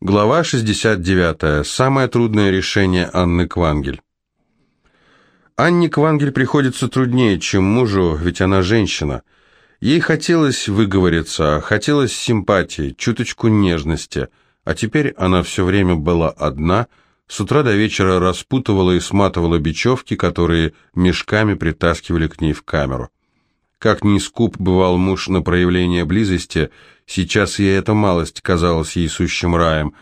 Глава 69. Самое трудное решение Анны Квангель. Анне Квангель приходится труднее, чем мужу, ведь она женщина. Ей хотелось выговориться, хотелось симпатии, чуточку нежности, а теперь она все время была одна, с утра до вечера распутывала и сматывала бечевки, которые мешками притаскивали к ней в камеру. Как ни скуп бывал муж на проявление близости – Сейчас ей эта малость казалась ей сущим раем.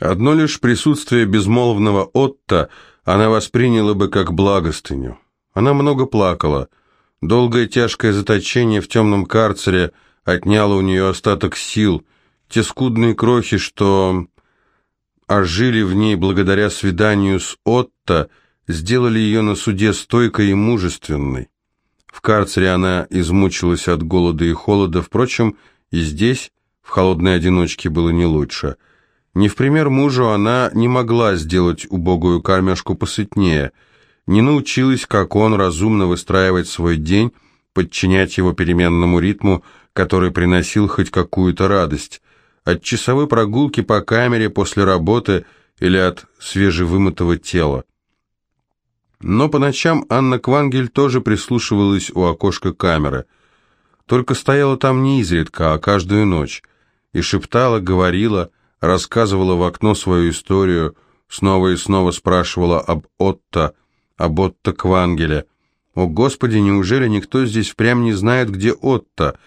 Одно лишь присутствие безмолвного Отто она восприняла бы как благостыню. Она много плакала. Долгое тяжкое заточение в темном карцере отняло у нее остаток сил. Те скудные крохи, что ожили в ней благодаря свиданию с Отто, сделали ее на суде стойкой и мужественной. В карцере она измучилась от голода и холода, впрочем, и здесь, в холодной одиночке, было не лучше. Не в пример мужу она не могла сделать убогую кормежку посытнее, не научилась, как он, разумно выстраивать свой день, подчинять его переменному ритму, который приносил хоть какую-то радость. От часовой прогулки по камере после работы или от свежевымытого тела. Но по ночам Анна Квангель тоже прислушивалась у окошка камеры – только стояла там не изредка, а каждую ночь, и шептала, говорила, рассказывала в окно свою историю, снова и снова спрашивала об Отто, об Отто Квангеле. О, Господи, неужели никто здесь впрямь не знает, где Отто?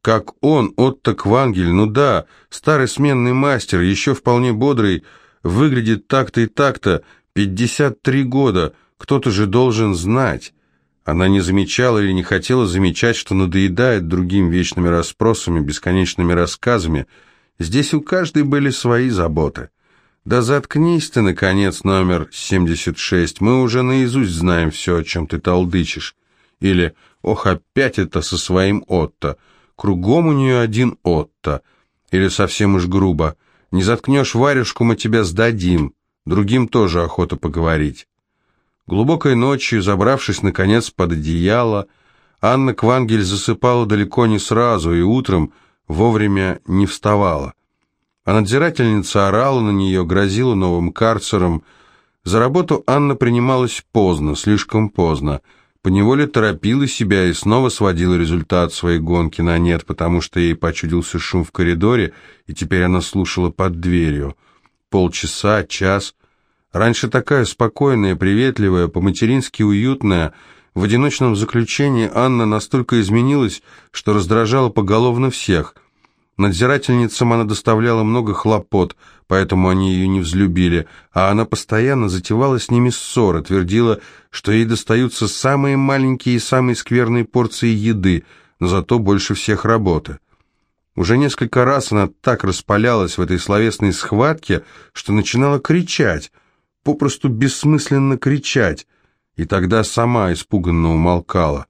Как он, Отто Квангель, ну да, старый сменный мастер, еще вполне бодрый, выглядит так-то и так-то, 53 года, кто-то же должен знать. Она не замечала или не хотела замечать, что надоедает другим вечными расспросами, бесконечными рассказами. Здесь у каждой были свои заботы. «Да заткнись ты, наконец, номер 76, мы уже наизусть знаем все, о чем ты толдычишь». Или «Ох, опять это со своим Отто, кругом у нее один Отто». Или совсем уж грубо «Не заткнешь варежку, мы тебя сдадим». Другим тоже охота поговорить. Глубокой ночью, забравшись, наконец, под одеяло, Анна Квангель засыпала далеко не сразу и утром вовремя не вставала. А надзирательница орала на нее, грозила новым карцером. За работу Анна принималась поздно, слишком поздно. Поневоле торопила себя и снова сводила результат своей гонки на нет, потому что ей почудился шум в коридоре, и теперь она слушала под дверью. Полчаса, час — Раньше такая спокойная, приветливая, по-матерински уютная, в одиночном заключении Анна настолько изменилась, что раздражала поголовно всех. Надзирательницам она доставляла много хлопот, поэтому они ее не взлюбили, а она постоянно затевала с ними ссоры, твердила, что ей достаются самые маленькие и самые скверные порции еды, но зато больше всех работы. Уже несколько раз она так распалялась в этой словесной схватке, что начинала кричать – попросту бессмысленно кричать, и тогда сама испуганно умолкала.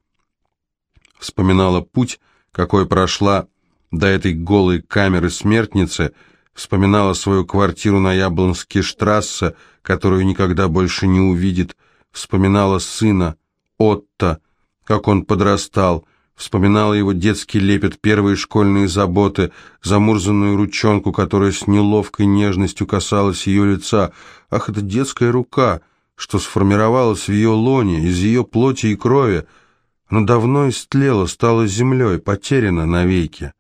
Вспоминала путь, какой прошла до этой голой камеры смертницы, вспоминала свою квартиру на Яблонске штрассе, которую никогда больше не увидит, вспоминала сына, Отто, как он подрастал, Вспоминала его детский лепет, первые школьные заботы, замурзанную ручонку, которая с неловкой нежностью касалась ее лица. Ах, это детская рука, что сформировалась в ее лоне, из ее плоти и крови. Она давно истлела, стала землей, потеряна навеки.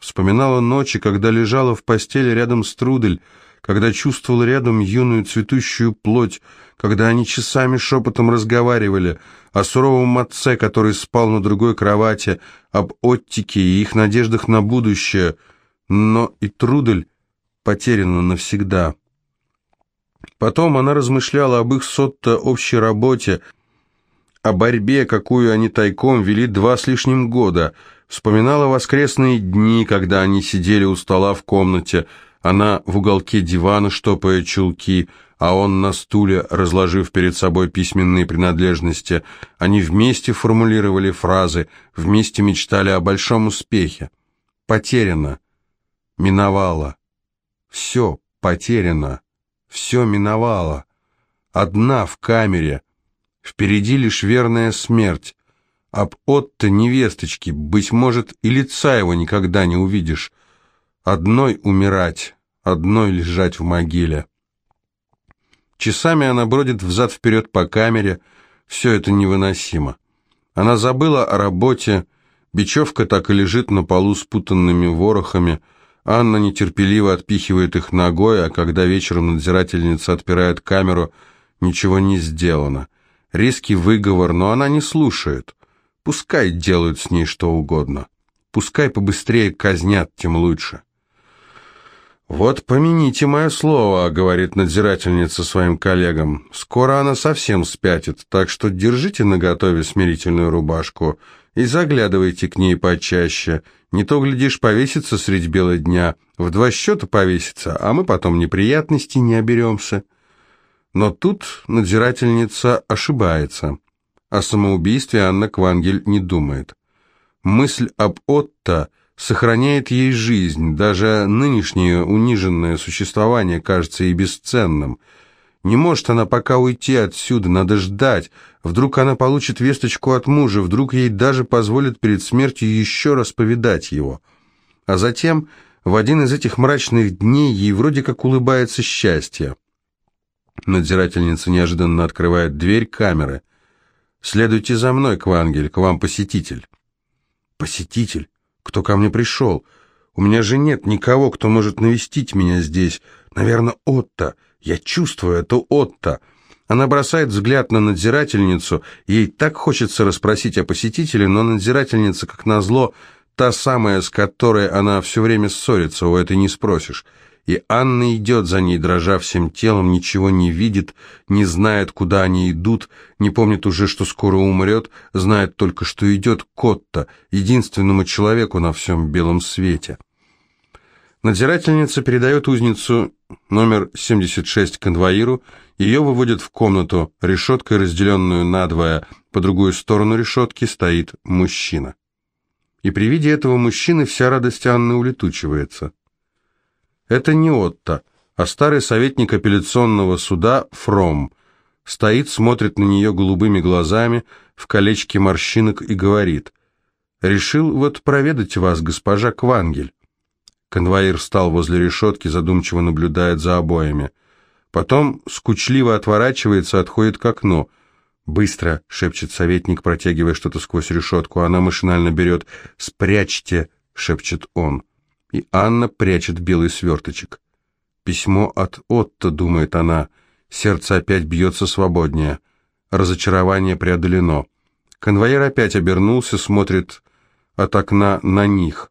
Вспоминала ночи, когда лежала в постели рядом с Трудель, когда чувствовал рядом юную цветущую плоть, когда они часами шепотом разговаривали о суровом отце, который спал на другой кровати, об оттике и их надеждах на будущее, но и Трудель потеряна навсегда. Потом она размышляла об их сотто общей работе, о борьбе, какую они тайком вели два с лишним года, вспоминала воскресные дни, когда они сидели у стола в комнате, она в уголке дивана, штопая чулки, а он на стуле, разложив перед собой письменные принадлежности. Они вместе формулировали фразы, вместе мечтали о большом успехе. Потеряно. Миновало. Все потеряно. Все миновало. Одна в камере. Впереди лишь верная смерть. Об Отто невесточки, быть может, и лица его никогда не увидишь. Одной умирать одной лежать в могиле. Часами она бродит взад-вперед по камере, все это невыносимо. Она забыла о работе, бечевка так и лежит на полу с путанными ворохами, Анна нетерпеливо отпихивает их ногой, а когда вечером надзирательница отпирает камеру, ничего не сделано. Резкий выговор, но она не слушает. Пускай делают с ней что угодно. Пускай побыстрее казнят, тем лучше. «Вот помяните мое слово», — говорит надзирательница своим коллегам. «Скоро она совсем спятит, так что держите наготове смирительную рубашку и заглядывайте к ней почаще. Не то, глядишь, повесится средь бела дня, в два счета повесится, а мы потом неприятностей не оберемся». Но тут надзирательница ошибается. О самоубийстве Анна Квангель не думает. Мысль об Отто сохраняет ей жизнь, даже нынешнее униженное существование кажется ей бесценным. Не может она пока уйти отсюда, надо ждать. Вдруг она получит весточку от мужа, вдруг ей даже позволят перед смертью еще раз повидать его. А затем, в один из этих мрачных дней, ей вроде как улыбается счастье. Надзирательница неожиданно открывает дверь камеры. «Следуйте за мной, Квангель, к вам посетитель». «Посетитель? Кто ко мне пришел? У меня же нет никого, кто может навестить меня здесь. Наверное, Отто. Я чувствую, это Отто». Она бросает взгляд на надзирательницу. Ей так хочется расспросить о посетителе, но надзирательница, как назло, та самая, с которой она все время ссорится, у этой не спросишь и Анна идет за ней, дрожа всем телом, ничего не видит, не знает, куда они идут, не помнит уже, что скоро умрет, знает только, что идет Котта, единственному человеку на всем белом свете. Надзирательница передает узницу номер 76 конвоиру, ее выводят в комнату, решеткой, разделенную надвое, по другую сторону решетки стоит мужчина. И при виде этого мужчины вся радость Анны улетучивается. Это не Отто, а старый советник апелляционного суда Фром. Стоит, смотрит на нее голубыми глазами, в колечке морщинок и говорит. «Решил вот проведать вас, госпожа Квангель». Конвоир встал возле решетки, задумчиво наблюдает за обоями. Потом скучливо отворачивается, отходит к окну. «Быстро!» — шепчет советник, протягивая что-то сквозь решетку. Она машинально берет. «Спрячьте!» — шепчет он и Анна прячет белый сверточек. Письмо от Отто, думает она. Сердце опять бьется свободнее. Разочарование преодолено. Конвоир опять обернулся, смотрит от окна на них.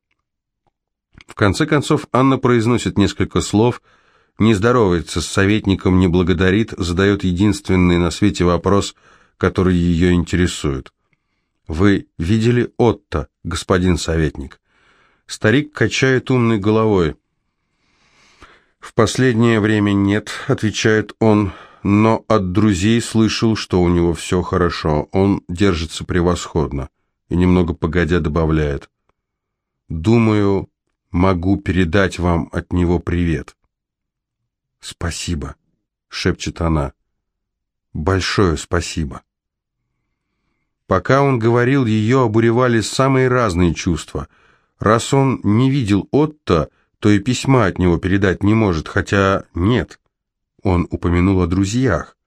В конце концов Анна произносит несколько слов, не здоровается с советником, не благодарит, задает единственный на свете вопрос, который ее интересует. «Вы видели Отто, господин советник?» Старик качает умной головой. «В последнее время нет», — отвечает он, — «но от друзей слышал, что у него все хорошо, он держится превосходно». И немного погодя добавляет. «Думаю, могу передать вам от него привет». «Спасибо», — шепчет она. «Большое спасибо». Пока он говорил, ее обуревали самые разные чувства — Раз он не видел Отто, то и письма от него передать не может, хотя нет. Он упомянул о друзьях.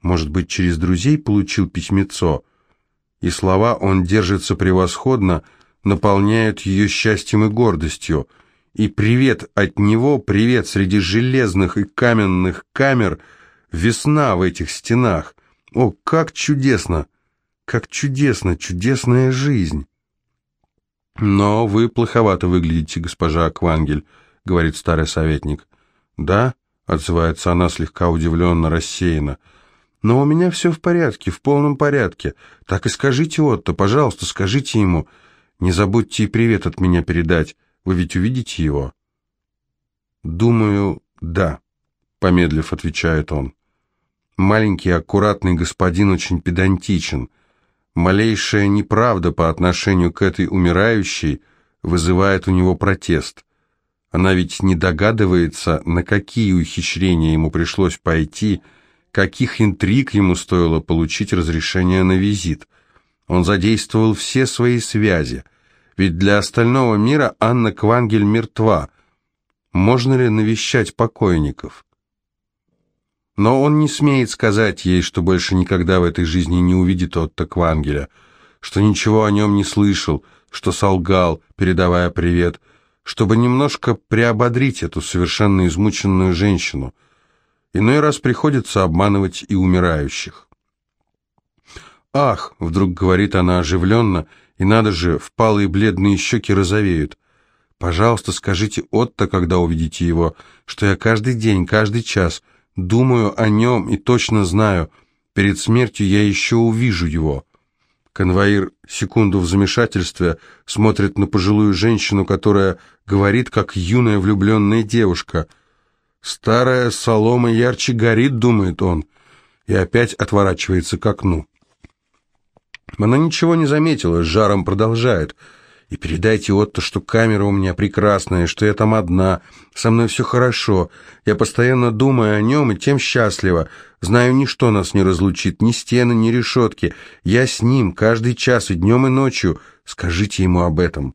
Может быть, через друзей получил письмецо, и слова «он держится превосходно» наполняют ее счастьем и гордостью. И привет от него, привет среди железных и каменных камер, весна в этих стенах. О, как чудесно! Как чудесно, чудесная жизнь! «Но вы плоховато выглядите, госпожа Квангель», — говорит старый советник. «Да?» — отзывается она слегка удивленно, рассеянно. «Но у меня все в порядке, в полном порядке. Так и скажите Отто, пожалуйста, скажите ему. Не забудьте и привет от меня передать. Вы ведь увидите его?» «Думаю, да», — помедлив отвечает он. Маленький аккуратный господин очень педантичен — Малейшая неправда по отношению к этой умирающей вызывает у него протест. Она ведь не догадывается, на какие ухищрения ему пришлось пойти, каких интриг ему стоило получить разрешение на визит. Он задействовал все свои связи, ведь для остального мира Анна Квангель мертва. можно ли навещать покойников. Но он не смеет сказать ей, что больше никогда в этой жизни не увидит Отто Квангеля, что ничего о нем не слышал, что солгал, передавая привет, чтобы немножко приободрить эту совершенно измученную женщину. Иной раз приходится обманывать и умирающих. «Ах!» — вдруг говорит она оживленно, и надо же, впалые бледные щеки розовеют. «Пожалуйста, скажите Отто, когда увидите его, что я каждый день, каждый час думаю о нем и точно знаю, перед смертью я еще увижу его». Конвоир секунду в замешательстве смотрит на пожилую женщину, которая говорит, как юная влюбленная девушка. «Старая солома ярче горит», — думает он, и опять отворачивается к окну. Она ничего не заметила, с жаром продолжает. «И передайте Отто, что камера у меня прекрасная, что я там одна, со мной все хорошо. Я постоянно думаю о нем и тем счастлива. Знаю, ничто нас не разлучит, ни стены, ни решетки. Я с ним каждый час и днем, и ночью. Скажите ему об этом».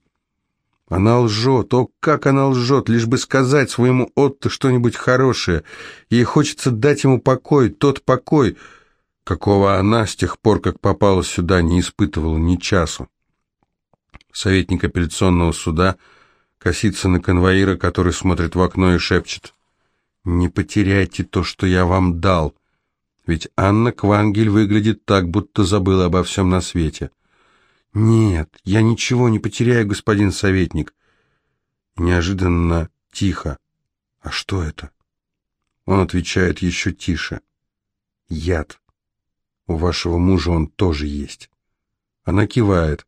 Она лжет, о, как она лжет, лишь бы сказать своему Отто что-нибудь хорошее. Ей хочется дать ему покой, тот покой, какого она с тех пор, как попала сюда, не испытывала ни часу. Советник апелляционного суда косится на конвоира, который смотрит в окно и шепчет. «Не потеряйте то, что я вам дал, ведь Анна Квангель выглядит так, будто забыла обо всем на свете». «Нет, я ничего не потеряю, господин советник». Неожиданно тихо. «А что это?» Он отвечает еще тише. «Яд». У вашего мужа он тоже есть. Она кивает.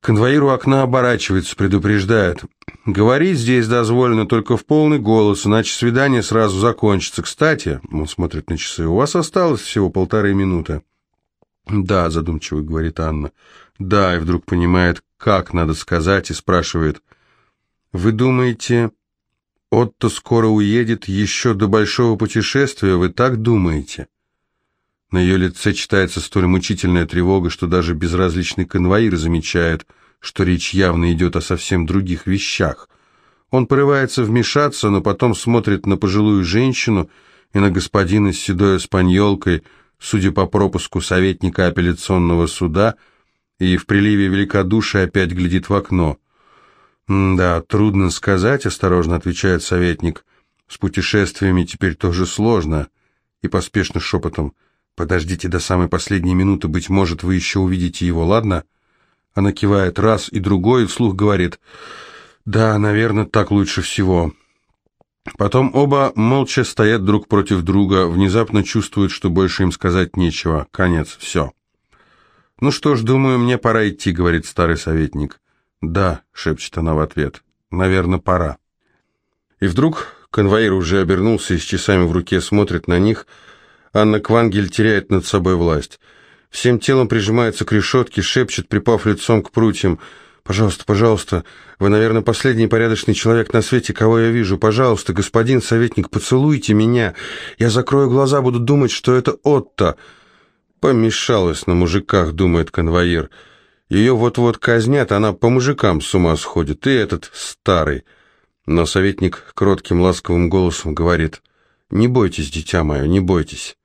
Конвоир у окна оборачивается, предупреждает. Говорить здесь дозволено только в полный голос, иначе свидание сразу закончится. Кстати, он смотрит на часы, у вас осталось всего полторы минуты. Да, задумчиво говорит Анна. Да, и вдруг понимает, как надо сказать, и спрашивает. Вы думаете, Отто скоро уедет еще до большого путешествия, вы так думаете? На ее лице читается столь мучительная тревога, что даже безразличный конвоир замечает, что речь явно идет о совсем других вещах. Он порывается вмешаться, но потом смотрит на пожилую женщину и на господина с седой испаньолкой, судя по пропуску советника апелляционного суда, и в приливе великодушия опять глядит в окно. «Да, трудно сказать», — осторожно отвечает советник. «С путешествиями теперь тоже сложно». И поспешно шепотом — «Подождите до самой последней минуты, быть может, вы еще увидите его, ладно?» Она кивает раз и другой и вслух говорит «Да, наверное, так лучше всего». Потом оба молча стоят друг против друга, внезапно чувствуют, что больше им сказать нечего. Конец, все. «Ну что ж, думаю, мне пора идти», — говорит старый советник. «Да», — шепчет она в ответ, — «наверное, пора». И вдруг конвоир уже обернулся и с часами в руке смотрит на них — Анна Квангель теряет над собой власть. Всем телом прижимается к решетке, шепчет, припав лицом к прутьям. «Пожалуйста, пожалуйста, вы, наверное, последний порядочный человек на свете, кого я вижу. Пожалуйста, господин советник, поцелуйте меня. Я закрою глаза, буду думать, что это Отто». «Помешалась на мужиках», — думает конвоир. «Ее вот-вот казнят, она по мужикам с ума сходит, и этот старый». Но советник кротким ласковым голосом говорит, «Не бойтесь, дитя мое, не бойтесь».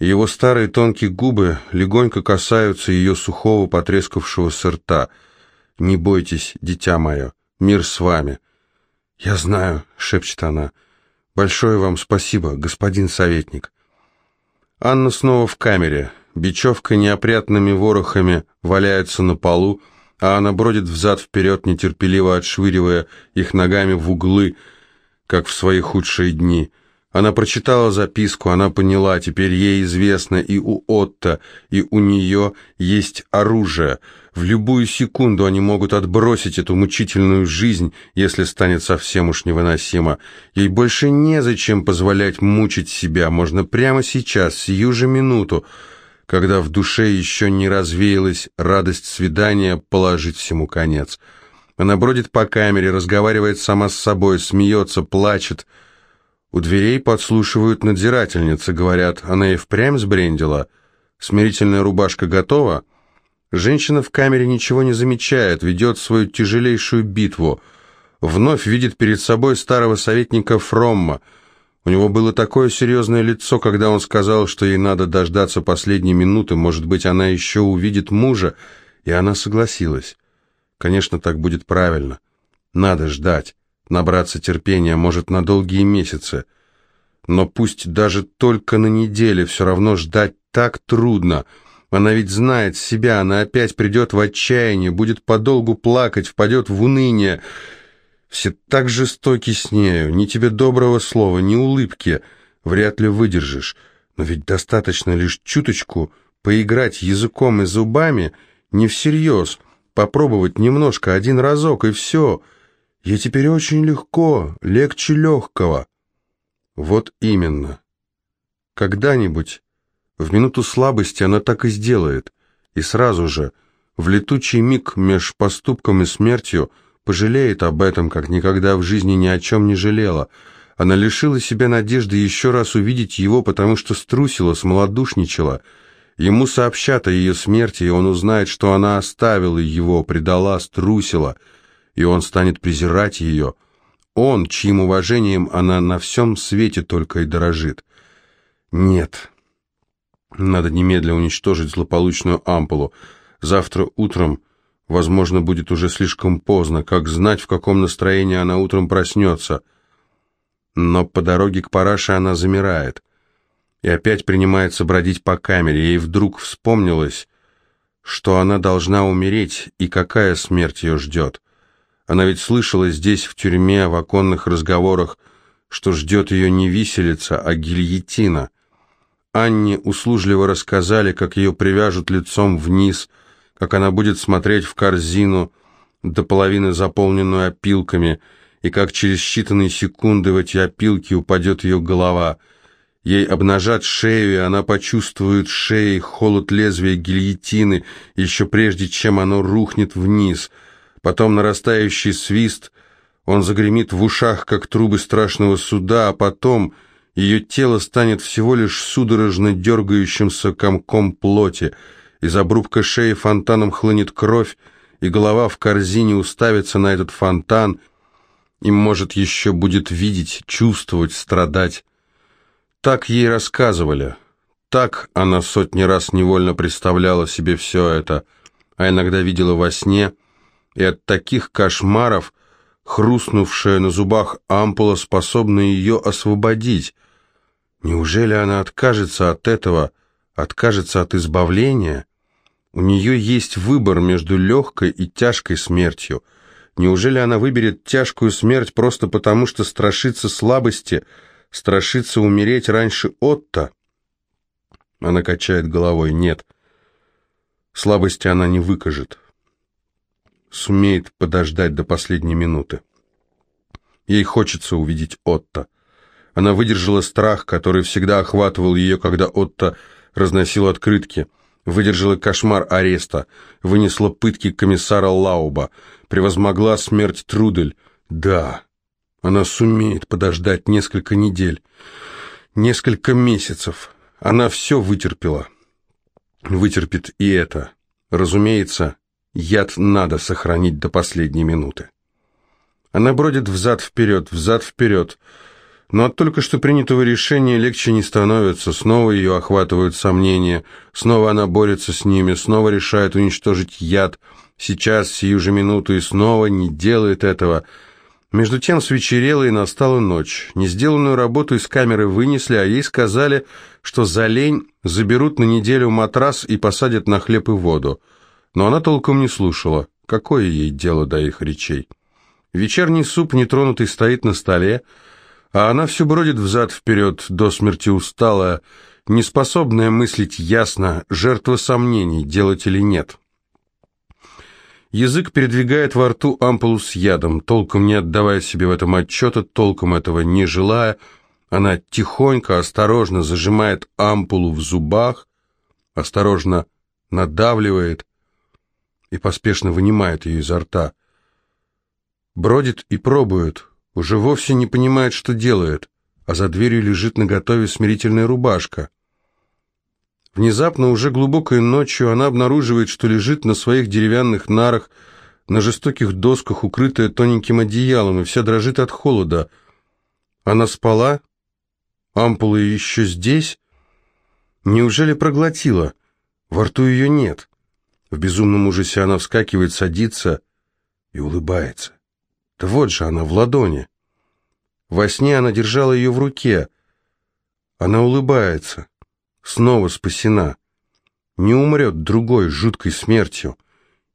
Его старые тонкие губы легонько касаются ее сухого потрескавшегося рта. «Не бойтесь, дитя мое, мир с вами». «Я знаю», — шепчет она. «Большое вам спасибо, господин советник». Анна снова в камере. Бечевка неопрятными ворохами валяется на полу, а она бродит взад-вперед, нетерпеливо отшвыривая их ногами в углы, как в свои худшие дни — она прочитала записку, она поняла, теперь ей известно и у Отто, и у нее есть оружие. В любую секунду они могут отбросить эту мучительную жизнь, если станет совсем уж невыносимо. Ей больше незачем позволять мучить себя, можно прямо сейчас, сию же минуту, когда в душе еще не развеялась радость свидания, положить всему конец. Она бродит по камере, разговаривает сама с собой, смеется, плачет, у дверей подслушивают надзирательницы, говорят, она и впрямь сбрендила. Смирительная рубашка готова? Женщина в камере ничего не замечает, ведет свою тяжелейшую битву. вновь видит перед собой старого советника Фромма. У него было такое серьезное лицо, когда он сказал, что ей надо дождаться последней минуты, может быть, она еще увидит мужа, и она согласилась. Конечно, так будет правильно. Надо ждать, набраться терпения, может, на долгие месяцы. Но пусть даже только на неделе, все равно ждать так трудно. Она ведь знает себя, она опять придет в отчаяние, будет подолгу плакать, впадет в уныние. Все так жестоки с нею, ни тебе доброго слова, ни улыбки. Вряд ли выдержишь. Но ведь достаточно лишь чуточку поиграть языком и зубами, не всерьез, попробовать немножко, один разок, и все. Ей теперь очень легко, легче легкого. Вот именно. Когда-нибудь, в минуту слабости, она так и сделает, и сразу же, в летучий миг меж поступком и смертью, пожалеет об этом, как никогда в жизни ни о чем не жалела. Она лишила себя надежды еще раз увидеть его, потому что струсила, смолодушничала. Ему сообщат о ее смерти, и он узнает, что она оставила его, предала, струсила, и он станет презирать ее, он, чьим уважением она на всем свете только и дорожит. Нет. Надо немедленно уничтожить злополучную ампулу. Завтра утром, возможно, будет уже слишком поздно. Как знать, в каком настроении она утром проснется? Но по дороге к параше она замирает. И опять принимается бродить по камере. Ей вдруг вспомнилось, что она должна умереть, и какая смерть ее ждет. Она ведь слышала здесь, в тюрьме, в оконных разговорах, что ждет ее не виселица, а гильотина. Анне услужливо рассказали, как ее привяжут лицом вниз, как она будет смотреть в корзину, до половины заполненную опилками, и как через считанные секунды в эти опилки упадет ее голова. Ей обнажат шею, и она почувствует шеей холод лезвия гильотины, еще прежде, чем оно рухнет вниз — потом нарастающий свист, он загремит в ушах, как трубы страшного суда, а потом ее тело станет всего лишь судорожно дергающимся комком плоти, из обрубка шеи фонтаном хлынет кровь, и голова в корзине уставится на этот фонтан, и, может, еще будет видеть, чувствовать, страдать. Так ей рассказывали. Так она сотни раз невольно представляла себе все это, а иногда видела во сне – и от таких кошмаров хрустнувшая на зубах ампула способна ее освободить. Неужели она откажется от этого, откажется от избавления? У нее есть выбор между легкой и тяжкой смертью. Неужели она выберет тяжкую смерть просто потому, что страшится слабости, страшится умереть раньше Отто? Она качает головой. Нет, слабости она не выкажет сумеет подождать до последней минуты. Ей хочется увидеть Отто. Она выдержала страх, который всегда охватывал ее, когда Отто разносил открытки, выдержала кошмар ареста, вынесла пытки комиссара Лауба, превозмогла смерть Трудель. Да, она сумеет подождать несколько недель, несколько месяцев. Она все вытерпела. Вытерпит и это. Разумеется, Яд надо сохранить до последней минуты. Она бродит взад-вперед, взад-вперед, но от только что принятого решения легче не становится, снова ее охватывают сомнения, снова она борется с ними, снова решает уничтожить яд, сейчас, сию же минуту, и снова не делает этого. Между тем свечерело и настала ночь. Несделанную работу из камеры вынесли, а ей сказали, что за лень заберут на неделю матрас и посадят на хлеб и воду но она толком не слушала. Какое ей дело до их речей? Вечерний суп нетронутый стоит на столе, а она все бродит взад-вперед, до смерти усталая, неспособная мыслить ясно, жертва сомнений, делать или нет. Язык передвигает во рту ампулу с ядом, толком не отдавая себе в этом отчета, толком этого не желая, она тихонько, осторожно зажимает ампулу в зубах, осторожно надавливает, и поспешно вынимает ее изо рта. Бродит и пробует, уже вовсе не понимает, что делает, а за дверью лежит наготове смирительная рубашка. Внезапно, уже глубокой ночью, она обнаруживает, что лежит на своих деревянных нарах, на жестоких досках, укрытая тоненьким одеялом, и вся дрожит от холода. Она спала? Ампула еще здесь? Неужели проглотила? Во рту ее нет. В безумном ужасе она вскакивает, садится и улыбается. Да вот же она в ладони. Во сне она держала ее в руке. Она улыбается. Снова спасена. Не умрет другой жуткой смертью.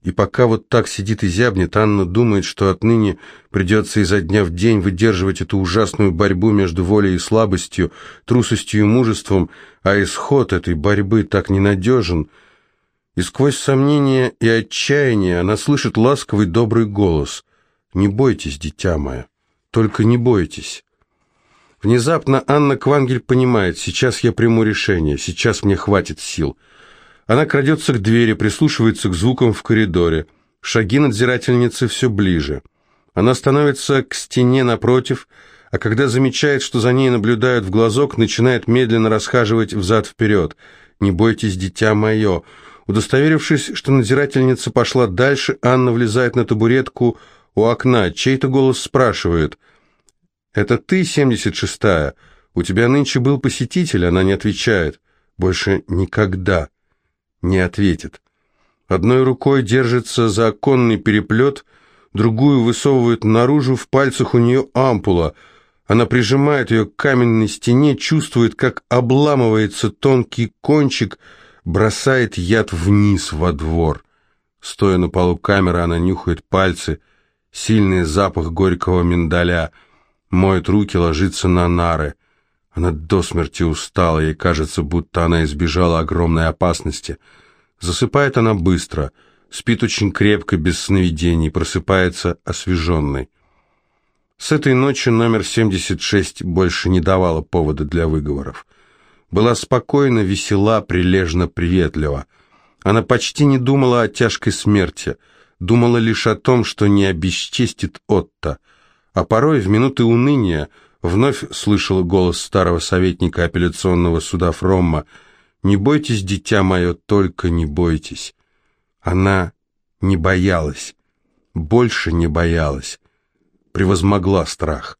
И пока вот так сидит и зябнет, Анна думает, что отныне придется изо дня в день выдерживать эту ужасную борьбу между волей и слабостью, трусостью и мужеством, а исход этой борьбы так ненадежен. И сквозь сомнения и отчаяние она слышит ласковый добрый голос. «Не бойтесь, дитя мое, только не бойтесь». Внезапно Анна Квангель понимает, сейчас я приму решение, сейчас мне хватит сил – она крадется к двери, прислушивается к звукам в коридоре. Шаги надзирательницы все ближе. Она становится к стене напротив, а когда замечает, что за ней наблюдают в глазок, начинает медленно расхаживать взад-вперед. «Не бойтесь, дитя мое!» Удостоверившись, что надзирательница пошла дальше, Анна влезает на табуретку у окна. Чей-то голос спрашивает. «Это ты, 76-я? У тебя нынче был посетитель?» Она не отвечает. «Больше никогда» не ответит. Одной рукой держится за оконный переплет, другую высовывает наружу, в пальцах у нее ампула. Она прижимает ее к каменной стене, чувствует, как обламывается тонкий кончик, бросает яд вниз во двор. Стоя на полу камеры, она нюхает пальцы, сильный запах горького миндаля, моет руки, ложится на нары. Она до смерти устала, ей кажется, будто она избежала огромной опасности. Засыпает она быстро, спит очень крепко, без сновидений, просыпается освеженной. С этой ночи номер 76 больше не давала повода для выговоров. Была спокойна, весела, прилежно, приветлива. Она почти не думала о тяжкой смерти, думала лишь о том, что не обесчестит Отто, а порой в минуты уныния Вновь слышала голос старого советника апелляционного суда Фромма. «Не бойтесь, дитя мое, только не бойтесь». Она не боялась, больше не боялась, превозмогла страх.